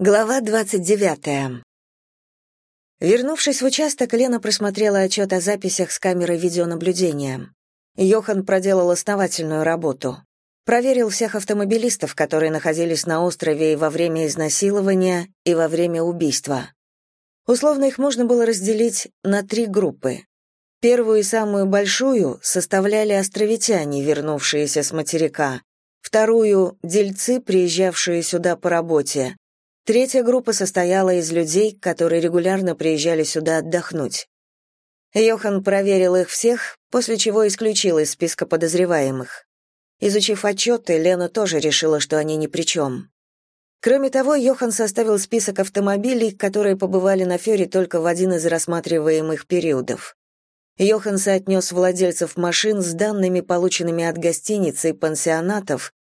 Глава 29. Вернувшись в участок, Лена просмотрела отчет о записях с камеры видеонаблюдения. Йохан проделал основательную работу. Проверил всех автомобилистов, которые находились на острове и во время изнасилования, и во время убийства. Условно их можно было разделить на три группы. Первую и самую большую составляли островитяне, вернувшиеся с материка. Вторую — дельцы, приезжавшие сюда по работе Третья группа состояла из людей, которые регулярно приезжали сюда отдохнуть. Йохан проверил их всех, после чего исключил из списка подозреваемых. Изучив отчеты, Лена тоже решила, что они ни при чем. Кроме того, Йохан составил список автомобилей, которые побывали на Фёре только в один из рассматриваемых периодов. Йохан соотнес владельцев машин с данными, полученными от гостиниц и пансионатов,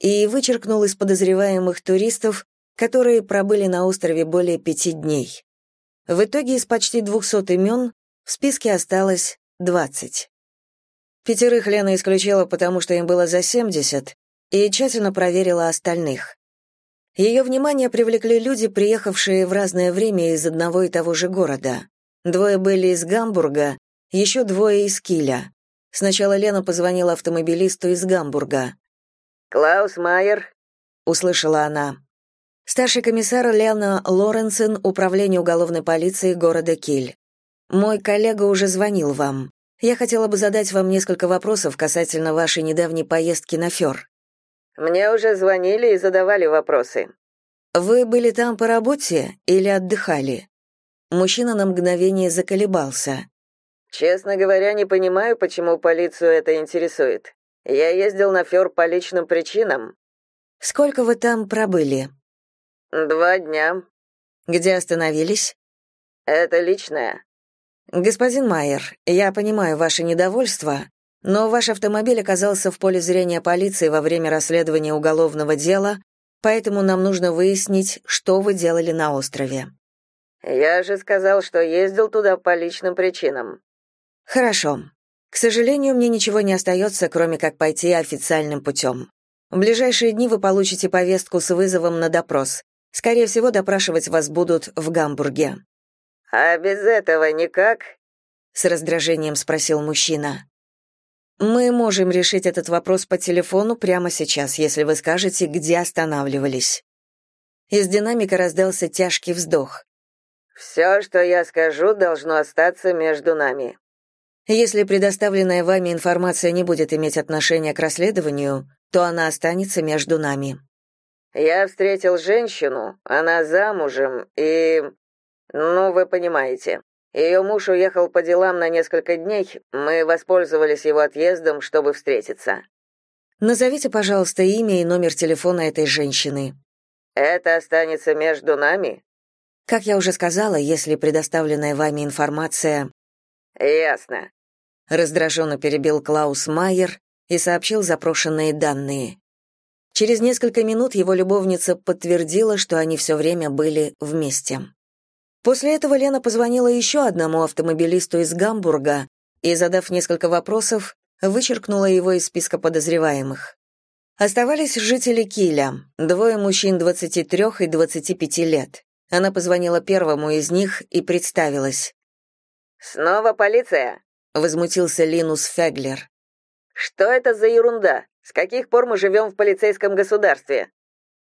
и вычеркнул из подозреваемых туристов которые пробыли на острове более пяти дней. В итоге из почти 200 имен в списке осталось 20. Пятерых Лена исключила, потому что им было за 70, и тщательно проверила остальных. Ее внимание привлекли люди, приехавшие в разное время из одного и того же города. Двое были из Гамбурга, еще двое из Киля. Сначала Лена позвонила автомобилисту из Гамбурга. «Клаус Майер», — услышала она. Старший комиссар Лена Лоренсен, Управление уголовной полиции города Киль. Мой коллега уже звонил вам. Я хотела бы задать вам несколько вопросов касательно вашей недавней поездки на Фёр. Мне уже звонили и задавали вопросы. Вы были там по работе или отдыхали? Мужчина на мгновение заколебался. Честно говоря, не понимаю, почему полицию это интересует. Я ездил на Фёр по личным причинам. Сколько вы там пробыли? Два дня. Где остановились? Это личное. Господин Майер, я понимаю ваше недовольство, но ваш автомобиль оказался в поле зрения полиции во время расследования уголовного дела, поэтому нам нужно выяснить, что вы делали на острове. Я же сказал, что ездил туда по личным причинам. Хорошо. К сожалению, мне ничего не остается, кроме как пойти официальным путем. В ближайшие дни вы получите повестку с вызовом на допрос. Скорее всего, допрашивать вас будут в Гамбурге. А без этого никак? с раздражением спросил мужчина. Мы можем решить этот вопрос по телефону прямо сейчас, если вы скажете, где останавливались. Из динамика раздался тяжкий вздох. «Все, что я скажу, должно остаться между нами. Если предоставленная вами информация не будет иметь отношения к расследованию, то она останется между нами. Я встретил женщину, она замужем, и... Ну, вы понимаете. Ее муж уехал по делам на несколько дней, мы воспользовались его отъездом, чтобы встретиться. Назовите, пожалуйста, имя и номер телефона этой женщины. Это останется между нами? Как я уже сказала, если предоставленная вами информация... Ясно. Раздраженно перебил Клаус Майер и сообщил запрошенные данные. Через несколько минут его любовница подтвердила, что они все время были вместе. После этого Лена позвонила еще одному автомобилисту из Гамбурга и, задав несколько вопросов, вычеркнула его из списка подозреваемых. Оставались жители Киля, двое мужчин 23 и 25 лет. Она позвонила первому из них и представилась. «Снова полиция?» — возмутился Линус Феглер. «Что это за ерунда? С каких пор мы живем в полицейском государстве?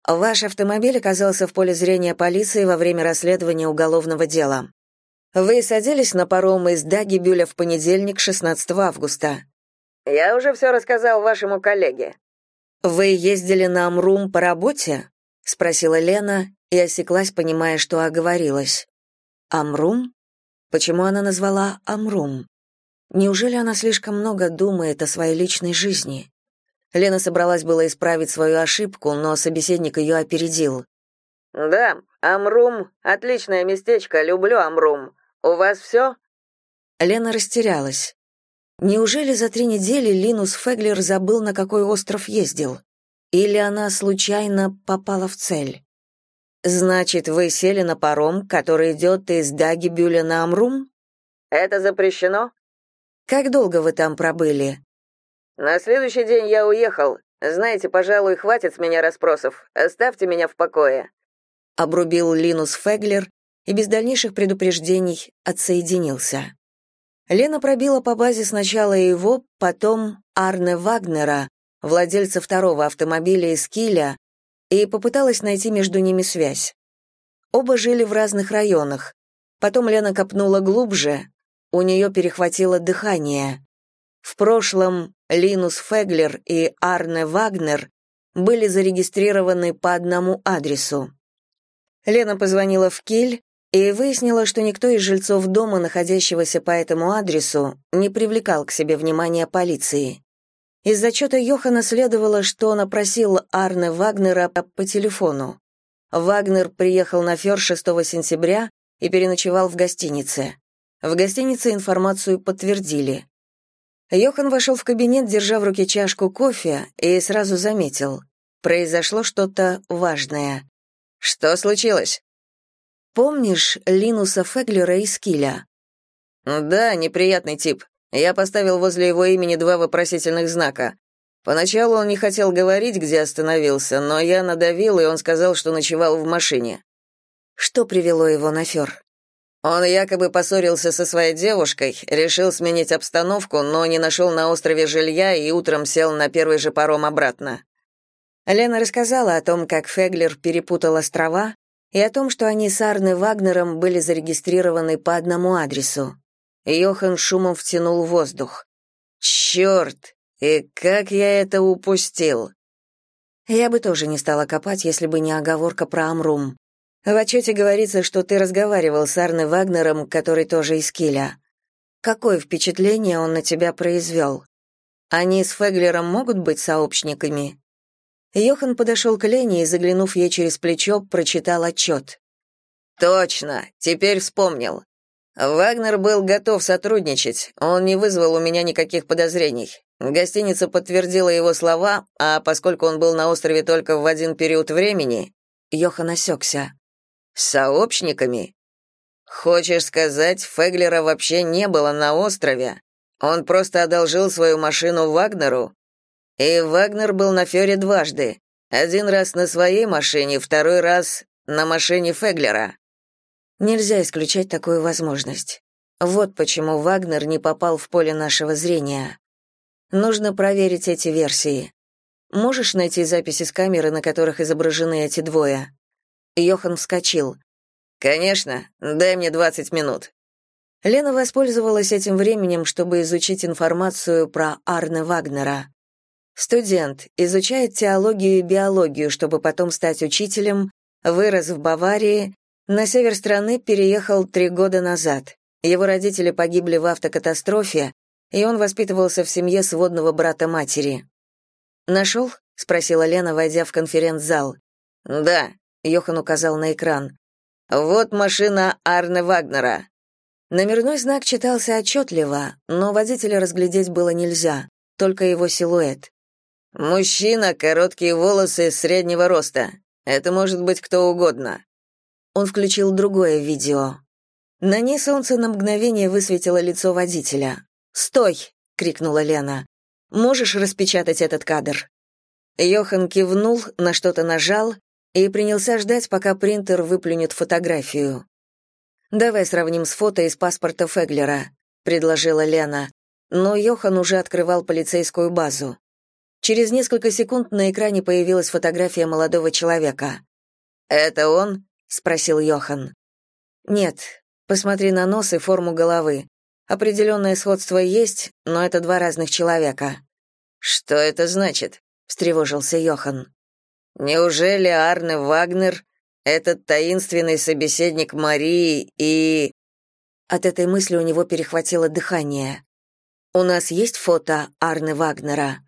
Ваш автомобиль оказался в поле зрения полиции во время расследования уголовного дела. Вы садились на паром из Дагибюля в понедельник, 16 августа. Я уже все рассказал вашему коллеге. Вы ездили на Амрум по работе? спросила Лена и осеклась, понимая, что оговорилась. Амрум? Почему она назвала Амрум? Неужели она слишком много думает о своей личной жизни? Лена собралась было исправить свою ошибку, но собеседник ее опередил. «Да, Амрум — отличное местечко, люблю Амрум. У вас все?» Лена растерялась. Неужели за три недели Линус Феглер забыл, на какой остров ездил? Или она случайно попала в цель? «Значит, вы сели на паром, который идет из Дагибюля на Амрум?» «Это запрещено?» «Как долго вы там пробыли?» На следующий день я уехал. Знаете, пожалуй, хватит с меня расспросов. Оставьте меня в покое. обрубил Линус Феглер и без дальнейших предупреждений отсоединился. Лена пробила по базе сначала его, потом Арне Вагнера, владельца второго автомобиля из Киля, и попыталась найти между ними связь. Оба жили в разных районах. Потом Лена копнула глубже, у нее перехватило дыхание. В прошлом Линус Феглер и Арне Вагнер были зарегистрированы по одному адресу. Лена позвонила в Киль и выяснила, что никто из жильцов дома, находящегося по этому адресу, не привлекал к себе внимания полиции. Из зачета Йохана следовало, что он опросил Арне Вагнера по телефону. Вагнер приехал на Фёр 6 сентября и переночевал в гостинице. В гостинице информацию подтвердили. Йохан вошел в кабинет, держа в руке чашку кофе, и сразу заметил. Произошло что-то важное. «Что случилось?» Помнишь Линуса Феглера из Киля? Да, неприятный тип. Я поставил возле его имени два вопросительных знака. Поначалу он не хотел говорить, где остановился, но я надавил, и он сказал, что ночевал в машине. Что привело его на фер? Он якобы поссорился со своей девушкой, решил сменить обстановку, но не нашел на острове жилья и утром сел на первый же паром обратно. Лена рассказала о том, как Феглер перепутал острова, и о том, что они с Арне Вагнером были зарегистрированы по одному адресу. Йохан шумом втянул воздух. «Черт! И как я это упустил!» Я бы тоже не стала копать, если бы не оговорка про Амрум. В отчете говорится, что ты разговаривал с Арне Вагнером, который тоже из Киля. Какое впечатление он на тебя произвел? Они с Феглером могут быть сообщниками? Йохан подошел к Лене и, заглянув ей через плечо, прочитал отчет. «Точно, теперь вспомнил. Вагнер был готов сотрудничать, он не вызвал у меня никаких подозрений. Гостиница подтвердила его слова, а поскольку он был на острове только в один период времени...» Йохан осекся. «С сообщниками? Хочешь сказать, Феглера вообще не было на острове? Он просто одолжил свою машину Вагнеру? И Вагнер был на Фёре дважды. Один раз на своей машине, второй раз на машине Феглера. Нельзя исключать такую возможность. Вот почему Вагнер не попал в поле нашего зрения. Нужно проверить эти версии. Можешь найти записи с камеры, на которых изображены эти двое? Йохан вскочил. Конечно, дай мне 20 минут. Лена воспользовалась этим временем, чтобы изучить информацию про Арне Вагнера. Студент, изучает теологию и биологию, чтобы потом стать учителем, вырос в Баварии, на север страны переехал три года назад. Его родители погибли в автокатастрофе, и он воспитывался в семье сводного брата матери. «Нашел?» — спросила Лена, войдя в конференц-зал. «Да», — Йохан указал на экран. «Вот машина Арне Вагнера». Номерной знак читался отчетливо, но водителя разглядеть было нельзя, только его силуэт. Мужчина, короткие волосы, среднего роста. Это может быть кто угодно. Он включил другое видео. На ней солнце на мгновение высветило лицо водителя. "Стой!" крикнула Лена. "Можешь распечатать этот кадр?" Йохан кивнул, на что-то нажал и принялся ждать, пока принтер выплюнет фотографию. «Давай сравним с фото из паспорта Феглера», — предложила Лена. Но Йохан уже открывал полицейскую базу. Через несколько секунд на экране появилась фотография молодого человека. «Это он?» — спросил Йохан. «Нет. Посмотри на нос и форму головы. Определенное сходство есть, но это два разных человека». «Что это значит?» — встревожился Йохан. «Неужели Арне Вагнер — этот таинственный собеседник Марии и...» От этой мысли у него перехватило дыхание. «У нас есть фото Арне Вагнера?»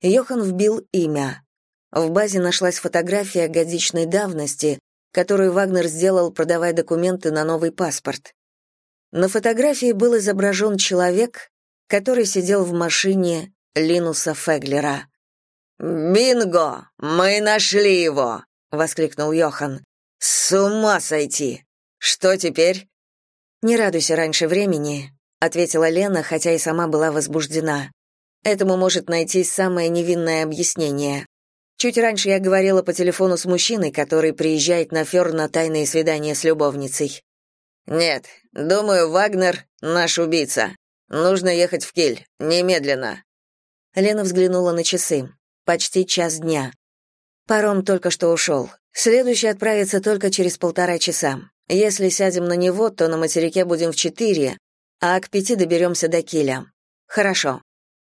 Йохан вбил имя. В базе нашлась фотография годичной давности, которую Вагнер сделал, продавая документы на новый паспорт. На фотографии был изображен человек, который сидел в машине Линуса Феглера. «Бинго! Мы нашли его!» — воскликнул Йохан. «С ума сойти! Что теперь?» «Не радуйся раньше времени», — ответила Лена, хотя и сама была возбуждена. Этому может найтись самое невинное объяснение. Чуть раньше я говорила по телефону с мужчиной, который приезжает на Фёр на тайные свидания с любовницей. Нет, думаю, Вагнер наш убийца. Нужно ехать в Киль, немедленно. Лена взглянула на часы. Почти час дня. Паром только что ушел. Следующий отправится только через полтора часа. Если сядем на него, то на материке будем в четыре, а к пяти доберемся до Киля. Хорошо.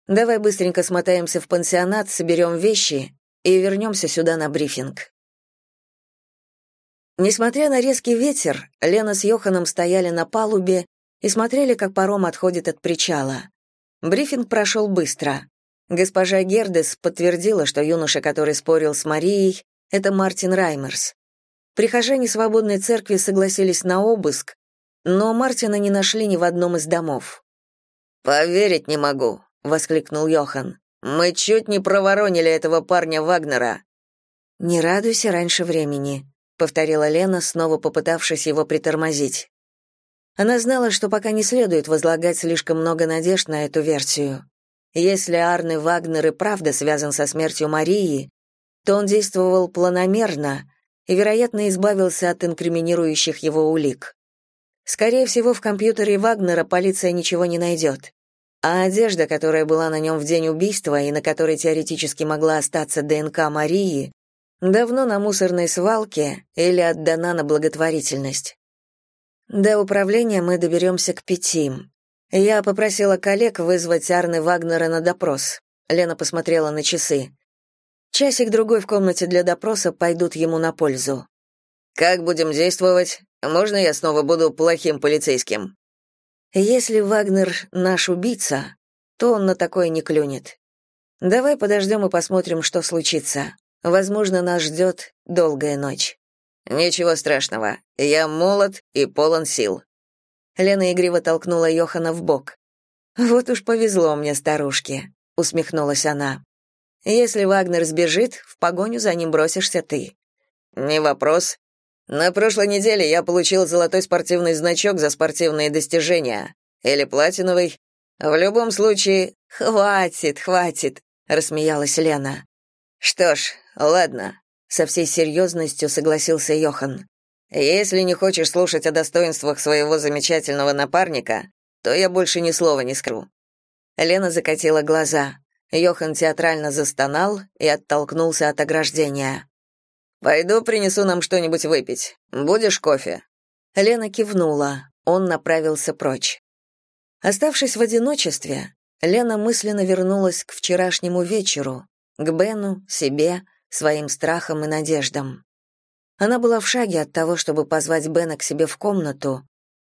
Давай быстренько смотаемся в пансионат, соберем вещи и вернемся сюда на брифинг. Несмотря на резкий ветер, Лена с Йоханом стояли на палубе и смотрели, как паром отходит от причала. Брифинг прошел быстро. Госпожа Гердес подтвердила, что юноша, который спорил с Марией, это Мартин Раймерс. Прихожане свободной церкви согласились на обыск, но Мартина не нашли ни в одном из домов. «Поверить не могу», — воскликнул Йохан. «Мы чуть не проворонили этого парня Вагнера». «Не радуйся раньше времени», — повторила Лена, снова попытавшись его притормозить. Она знала, что пока не следует возлагать слишком много надежд на эту версию. Если Арне Вагнер и правда связан со смертью Марии, то он действовал планомерно и, вероятно, избавился от инкриминирующих его улик. Скорее всего, в компьютере Вагнера полиция ничего не найдет. А одежда, которая была на нем в день убийства и на которой теоретически могла остаться ДНК Марии, давно на мусорной свалке или отдана на благотворительность. До управления мы доберемся к пяти. Я попросила коллег вызвать Арны Вагнера на допрос. Лена посмотрела на часы. Часик-другой в комнате для допроса пойдут ему на пользу. «Как будем действовать? Можно я снова буду плохим полицейским?» «Если Вагнер наш убийца, то он на такое не клюнет. Давай подождем и посмотрим, что случится. Возможно, нас ждет долгая ночь». «Ничего страшного. Я молод и полон сил». Лена игриво толкнула Йохана в бок. «Вот уж повезло мне, старушке», — усмехнулась она. Если Вагнер сбежит, в погоню за ним бросишься ты. Не вопрос. На прошлой неделе я получил золотой спортивный значок за спортивные достижения. Или платиновый. В любом случае, хватит, хватит, рассмеялась Лена. Что ж, ладно, со всей серьезностью согласился Йохан. Если не хочешь слушать о достоинствах своего замечательного напарника, то я больше ни слова не скажу. Лена закатила глаза. Йохан театрально застонал и оттолкнулся от ограждения. «Пойду принесу нам что-нибудь выпить. Будешь кофе?» Лена кивнула. Он направился прочь. Оставшись в одиночестве, Лена мысленно вернулась к вчерашнему вечеру, к Бену, себе, своим страхам и надеждам. Она была в шаге от того, чтобы позвать Бена к себе в комнату,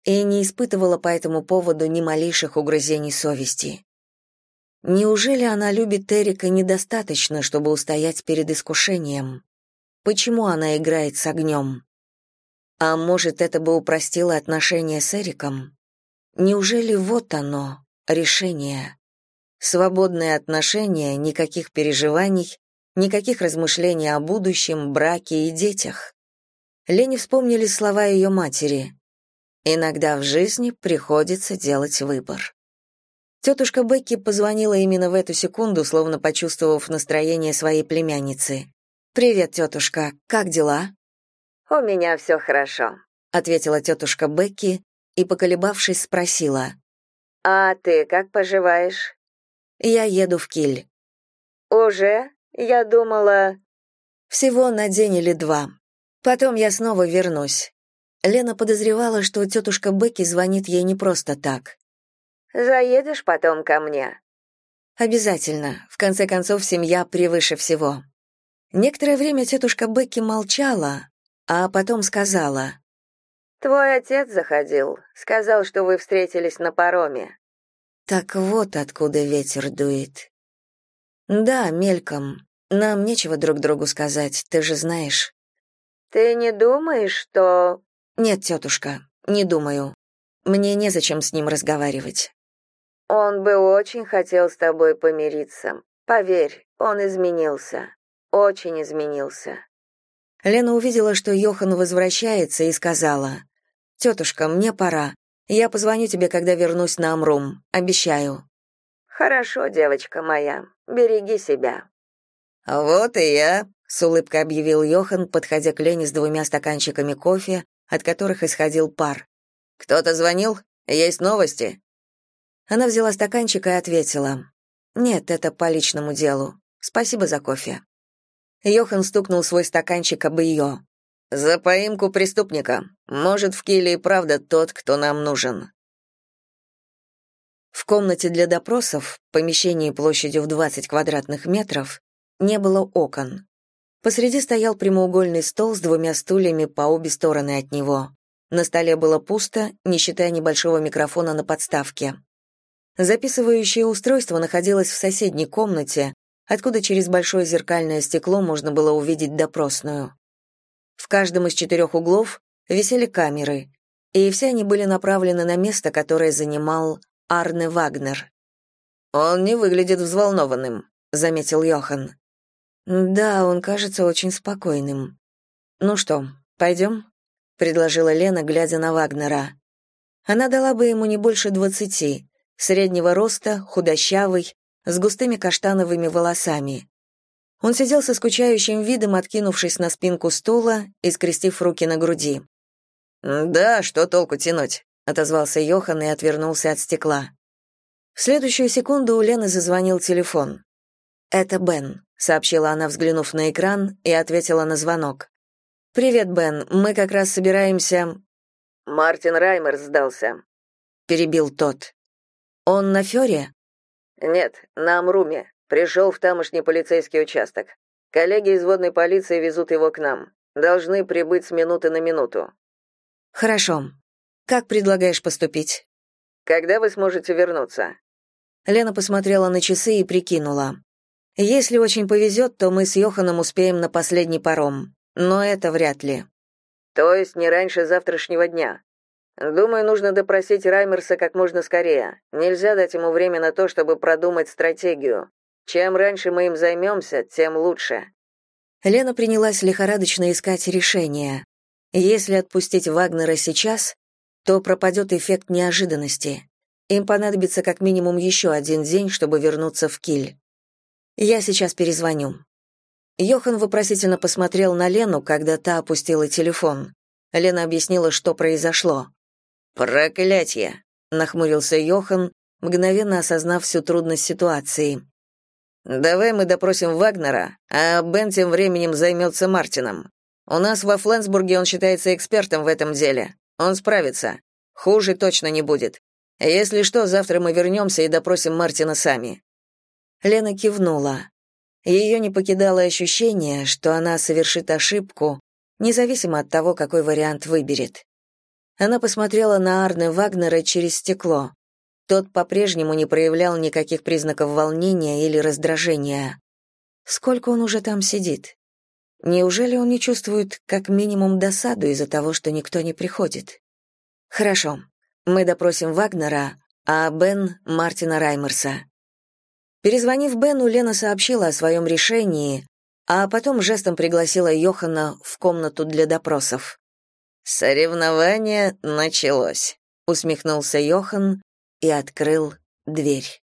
и не испытывала по этому поводу ни малейших угрызений совести. Неужели она любит Эрика недостаточно, чтобы устоять перед искушением? Почему она играет с огнем? А может, это бы упростило отношения с Эриком? Неужели вот оно, решение? Свободные отношения, никаких переживаний, никаких размышлений о будущем, браке и детях. Лене вспомнили слова ее матери. «Иногда в жизни приходится делать выбор». Тетушка Бекки позвонила именно в эту секунду, словно почувствовав настроение своей племянницы. «Привет, тетушка, как дела?» «У меня все хорошо», — ответила тетушка Бекки и, поколебавшись, спросила. «А ты как поживаешь?» «Я еду в Киль». «Уже? Я думала...» «Всего на день или два. Потом я снова вернусь». Лена подозревала, что тетушка Бекки звонит ей не просто так. Заедешь потом ко мне?» «Обязательно. В конце концов, семья превыше всего». Некоторое время тетушка Бекки молчала, а потом сказала. «Твой отец заходил. Сказал, что вы встретились на пароме». «Так вот откуда ветер дует». «Да, мельком. Нам нечего друг другу сказать, ты же знаешь». «Ты не думаешь, что...» «Нет, тетушка, не думаю. Мне незачем с ним разговаривать». Он бы очень хотел с тобой помириться. Поверь, он изменился. Очень изменился. Лена увидела, что Йохан возвращается, и сказала, «Тетушка, мне пора. Я позвоню тебе, когда вернусь на Амрум. Обещаю». «Хорошо, девочка моя. Береги себя». Вот и я, с улыбкой объявил Йохан, подходя к Лене с двумя стаканчиками кофе, от которых исходил пар. Кто-то звонил? Есть новости? Она взяла стаканчик и ответила: "Нет, это по личному делу. Спасибо за кофе". Йохан стукнул свой стаканчик об ее. «За поимку преступника. Может, в Киле и правда тот, кто нам нужен». В комнате для допросов, помещении площадью в 20 квадратных метров, не было окон. Посреди стоял прямоугольный стол с двумя стульями по обе стороны от него. На столе было пусто, не считая небольшого микрофона на подставке. Записывающее устройство находилось в соседней комнате, откуда через большое зеркальное стекло можно было увидеть допросную. В каждом из четырех углов висели камеры, и все они были направлены на место, которое занимал Арне Вагнер. «Он не выглядит взволнованным», — заметил Йохан. «Да, он кажется очень спокойным. Ну что, пойдем?» — предложила Лена, глядя на Вагнера. Она дала бы ему не больше двадцати, среднего роста, худощавый, с густыми каштановыми волосами. Он сидел со скучающим видом, откинувшись на спинку стула и скрестив руки на груди. «Да, что толку тянуть?» — отозвался Йохан и отвернулся от стекла. В следующую секунду у Лены зазвонил телефон. «Это Бен», — сообщила она, взглянув на экран, и ответила на звонок. «Привет, Бен, мы как раз собираемся...» «Мартин Раймер сдался», — перебил тот. «Он на Фёре?» «Нет, на Амруме. Пришел в тамошний полицейский участок. Коллеги из водной полиции везут его к нам. Должны прибыть с минуты на минуту». «Хорошо. Как предлагаешь поступить?» «Когда вы сможете вернуться?» Лена посмотрела на часы и прикинула. «Если очень повезет, то мы с Йоханом успеем на последний паром. Но это вряд ли». «То есть не раньше завтрашнего дня?» Думаю, нужно допросить Раймерса как можно скорее. Нельзя дать ему время на то, чтобы продумать стратегию. Чем раньше мы им займемся, тем лучше. Лена принялась лихорадочно искать решение. Если отпустить Вагнера сейчас, то пропадет эффект неожиданности. Им понадобится как минимум еще один день, чтобы вернуться в Киль. Я сейчас перезвоню. Йохан вопросительно посмотрел на Лену, когда та опустила телефон. Лена объяснила, что произошло. «Проклятье!» — нахмурился Йохан, мгновенно осознав всю трудность ситуации. «Давай мы допросим Вагнера, а Бен тем временем займется Мартином. У нас во Фленсбурге он считается экспертом в этом деле. Он справится. Хуже точно не будет. Если что, завтра мы вернемся и допросим Мартина сами». Лена кивнула. Ее не покидало ощущение, что она совершит ошибку, независимо от того, какой вариант выберет. Она посмотрела на Арне Вагнера через стекло. Тот по-прежнему не проявлял никаких признаков волнения или раздражения. Сколько он уже там сидит? Неужели он не чувствует как минимум досаду из-за того, что никто не приходит? Хорошо. Мы допросим Вагнера, а Бен — Мартина Раймерса. Перезвонив Бену, Лена сообщила о своем решении, а потом жестом пригласила Йохана в комнату для допросов. Соревнование началось, усмехнулся Йохан и открыл дверь.